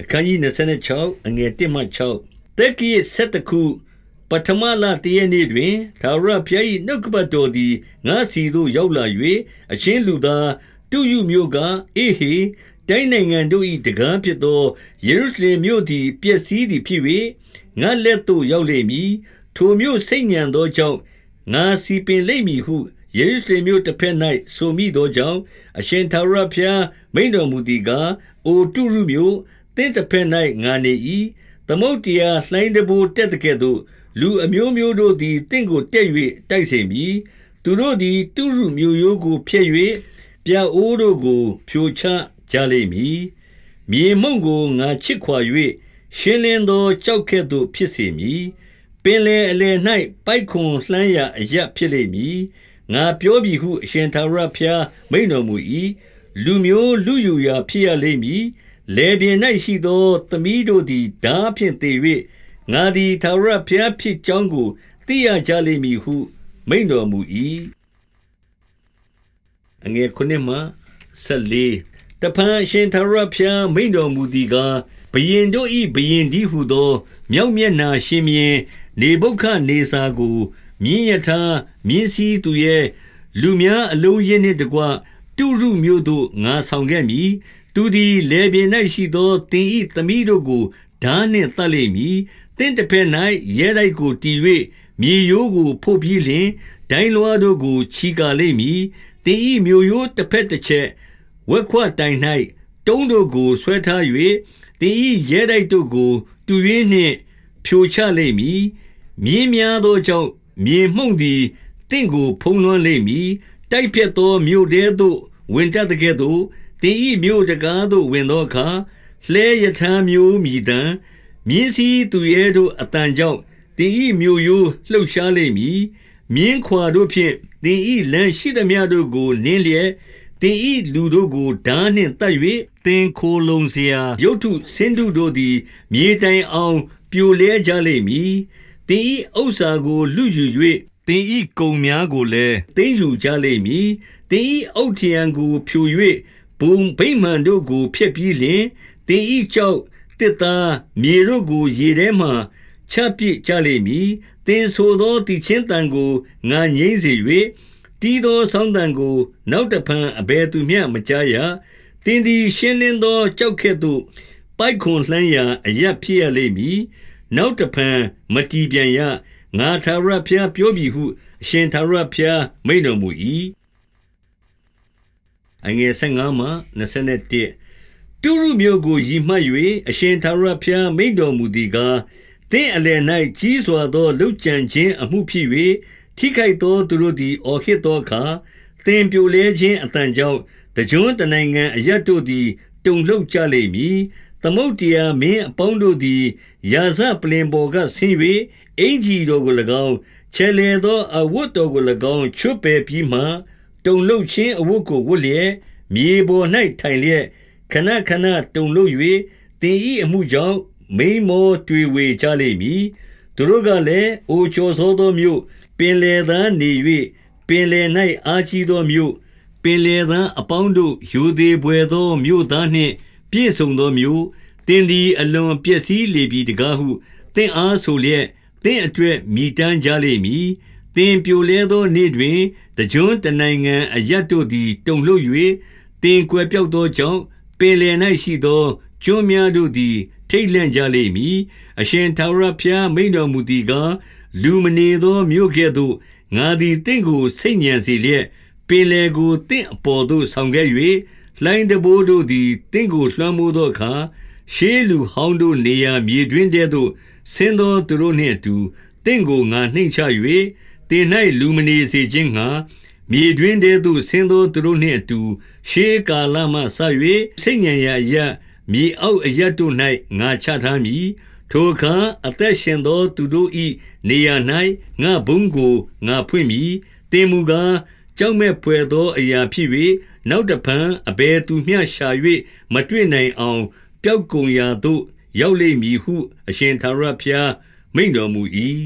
အခန်းကြီး26အငယ်1မှ6တက်ကြီးဆက်တခုပထမလတည့်နေ့တွင်သာရဖျား၏နှုတ်ကပတ်တော်သည်ငါစီသို့ရောက်လာ၍အချင်းလူသားတုယုမြို့ကအေဟေတိုင်းနိုင်ငံတို့၏တကားဖြစ်သောယေရုရှလင်မြို့သည်ပျက်စီးသည်ဖြစ်၍ငါလက်သို့ရောက်လိမ့်မည်ထိုမြို့စိတ်ညံသောကြောင့်ငါစီပင်လိမ့်မည်ဟုယေရုရှလင်မြို့တစ်ဖက်၌ဆိုမိသောကြောင့်အရှင်သာရဖျားမိန်တော်မူသည်ကားအိုတုရုမြို့ တင့်တစ်ဖက်၌ငါနေ၏သမုတ်တရားလှိုင်းတဘိုးတက်တဲ့ကဲ့သို့လူအမျိုးမျိုးတို့သည်တင့်ကိုတက်၍တိုက်စေမည်သူတို့သည်တုရုမြို့ရိုးကိုဖျက်၍ပြအိုးတို့ကို ဖြိုချကြလိမ့်မည်မြေမုံကိုငါချစ်ခွာ၍ရှင်းလင်းသောကြောက်ကဲ့သို့ဖြစ်စေမည်ပင်လေအလယ်၌ပိုက်ခွန်လှမ်းရာအရဖြစ်လိမ့်မည်ငါပြောပြီဟုအရှင်သာရဖျားမိန်တော်မူ၏လူမျိုးလူယူရာဖြစ်ရလိမ့်မည် လေပြင်၌ရှိသော သမီးတို့သည်ဓာဖြင့်သေ၍ငါသည်သာရဖျားဖြစ်ကြောင်းကို သိရကြလိမ့်မည်ဟု မိန်တော်မူ၏အငယ်ခုနှစ်မှဆက်လေးတဖန်ရှင်သာရဖျား မိန်တော်မူသည်ကားဘယင်တို့၏ဘယင်ဒီဟုသော မြောက်မျက်နာရှင်မြင်းနေဘုခနေစာကို မြင်းယထာမြင်းစည်းသူရဲ့လူများအလုံးရင်းနှင့်တကွ တုရုမြို့သို့ ငါဆောင်ခဲ့မည် သူသည်လေပြင်၌ရှိသောတင်ဤသမီးတို့ကိုဓာနှင့်တတ်လိမ့်မည်တင့်တစ်ဖက်၌ရဲတိုက်ကိုတီ၍မြေရိုးကိုဖို့ပြီးလျင်ဒိုင်းလွားတို့ကိုချီကာလိမ့်မည်တင်ဤမြို့ရိုးတစ်ဖက်တစ်ချက်ဝက်ခွတိုင်၌တုံးတို့ကိုဆွဲထား၍တင်ဤရဲတိုက်တို့ကိုတူရင်းနှင့်ဖြိုချလိမ့်မည်မြင်းများသောကြောင့်မြေမှုန့်သည်တင့်ကိုဖုံးလွှမ်းလိမ့်မည်တိုက်ဖြတ်သောမြို့တဲသို့ဝင်တတ်တဲ့ကဲ့သို့ တင်ဤမြို့တကားသို့ဝင်သောအခါလှဲရထမ်းမျိုးမြည်တံမြင်းစည်းသူရဲတို့အတန်ကြောင့်တင်ဤမြို့ရိုးလှုပ်ရှားလိမ့်မည်မြင်းခွာတို့ဖြင့်တင်ဤလမ်းရှိသည်များတို့ကိုနင်းလျက်တင်ဤလူတို့ကိုဓာနှင့်တတ်၍တင်ခိုလုံเสียရုတ်ထုစင်တုတို့သည် မြေတိုင်အောင်ပြိုလဲကြလိမ့်မည်တင်ဤဥစ္စာကိုလူယူ၍တင်ဤကုံများကိုလည်းတင်းယူကြလိမ့်မည်တင်ဤအုတ်ထရံကိုဖြို၍ ဘုံဗိမှန်တို့ကိုဖျက်ပြီးလျင်တင်ဤကြောက်တစ်သားမြေတို့ကိုရေထဲမှချပစ်ကြလိမ့်မည်တင်ဆိုသောတည်ချင်းတန်ကိုငါငိမ့်စေ၍တီးသောဆောင်းတန်ကို နောက်တဖန်အဘယ်သူမျှမကြားရတင်းသည်ရှင်းလင်းသောကြောက်ကဲ့သို့ပိုက်ခွန်လှမ်းရာအရက်ဖြစ်ရလိမ့်မည်နောက်တဖန်မတီးပြန်ရငါသာရဖျားပြောပြီဟု အရှင်သာရဖျားမိန်တော်မူ၏ အငယ်15မှ21တုရုမျိုးကိုရည်မှတ်၍အရှင်သာရဖျားမိန်တော်မူသည်ကားတင်းအလယ်၌ကြီးစွာသောလှုပ်ကြံခြင်းအမှုဖြစ်၍ထိခိုက်သောသူတို့သည်အော်ဟစ်သောအခါတင်ပြိုလဲခြင်းအတန်ကြောင့်တကြွတနိုင်ငံအရတ်တို့သည် တုန်လှုပ်ကြလိမ့်မည်သမုတ်တရားမင်းအပေါင်းတို့သည်ရာဇပလင်ပေါ်ကဆင်း၍အင်ကြီးတော်ကို၎င်းချဲလေသောအဝတ်တော်ကို၎င်းချွတ်ပယ်ပြီးမှ တုန်လှုပ်ခြင်းအဝတ်ကိုဝတ်လျက်မြေပေါ်၌ထိုင်လျက်ခဏခဏတုန်လှုပ်၍တင်ဤအမှုကြောင့်မိမောတွေ့ဝေကြလိမ့်မည်သူတို့ကလည်းအိုကျော်စောသောမြို့ပင်လေသားနေ၍ပင်လေ၌အာကြီးသောမြို့ပင်လေသားအပေါင်းတို့ယူသေးပွေသောမြို့သားနှင့်ပြည့်စုံသောမြို့တင်သည်အလွန်ပျက်စီးလေပြီတကားဟုတင့်အားဆိုလျက်တင့်အတွက်မိတမ်းကြလိမ့်မည် တင်ပြိုလဲသောနေ့တွင်တကြွတနိုင်ငံအရတ်တို့သည်တုန်လှုပ်၍တင်ကွယ်ပြောက်သောကြောင့်ပင်လယ်၌ရှိသောကျွန်းများတို့သည် ထိတ်လန့်ကြလိမ့်မည်အရှင်ထာဝရဘုရားမိန်တော်မူသည်ကားလူမနေသောမြို့ကဲ့သို့ငါသည်တင့်ကိုစိတ်ညံစေလျက်ပင်လေကိုတင့်အပေါ်သို့ဆောင်ခဲ့၍လှိုင်းတဘိုးတို့သည်တင့်ကိုလွှမ်းမိုးသောအခါရှေးလူဟောင်းတို့နေရာမြေတွင်တည်းသို့ဆင်းသောသူတို့နှင့်အတူတင့်ကိုငါနှိမ့်ချ၍ တင်၌လူမနေစေခြင်းငှာမြေတွင်တည်းသို့ဆင်းသောသူတို့နှင့်အတူ ရှေးကာလမှဆ၍စိတ်ညံရာရမြေအောက်အရတ်တို့၌ငါချထားမည်ထိုအခါအသက်ရှင်သော သူတို့၏နေရာ၌ငါဘုံကိုငါဖွင့်မည်တင်မူကားကြောက်မဲ့ဖွယ်သောအရာဖြစ်၍နောက်တဖန်အဘယ်သူမျှရှာ၍မတွေ့နိုင်အောင် ပျောက်ကုန်ရာသို့ ရောက်လိမ့်မည်ဟု အရှင်သာရဘုရားမိန့်တော်မူ၏